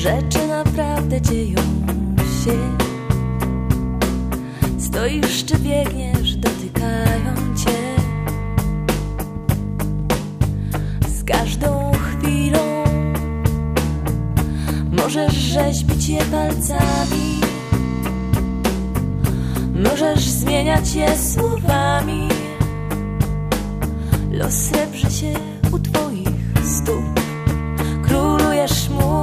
Rzeczy naprawdę dzieją się. Stoisz czy biegniesz, dotykają cię. Z każdą chwilą Możesz rzeźbić je palcami. Możesz zmieniać je słowami. Los srebrzy się u twoich stóp. Królujesz mu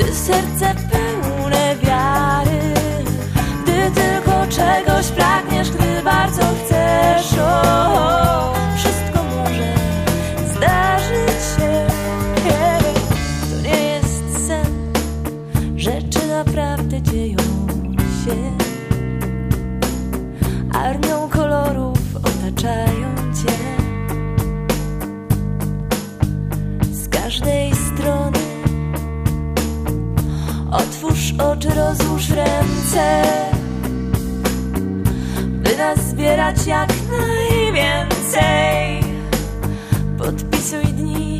gdy serce oczy, rozłóż ręce By nas zbierać jak najwięcej. Podpisuj dni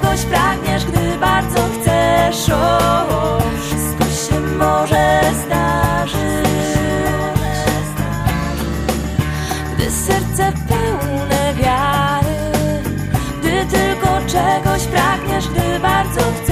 czegoś pragniesz, gdy bardzo chcesz. O, wszystko się może zdarzyć. Gdy serce pełne wiary, gdy tylko czegoś pragniesz, gdy bardzo chcesz.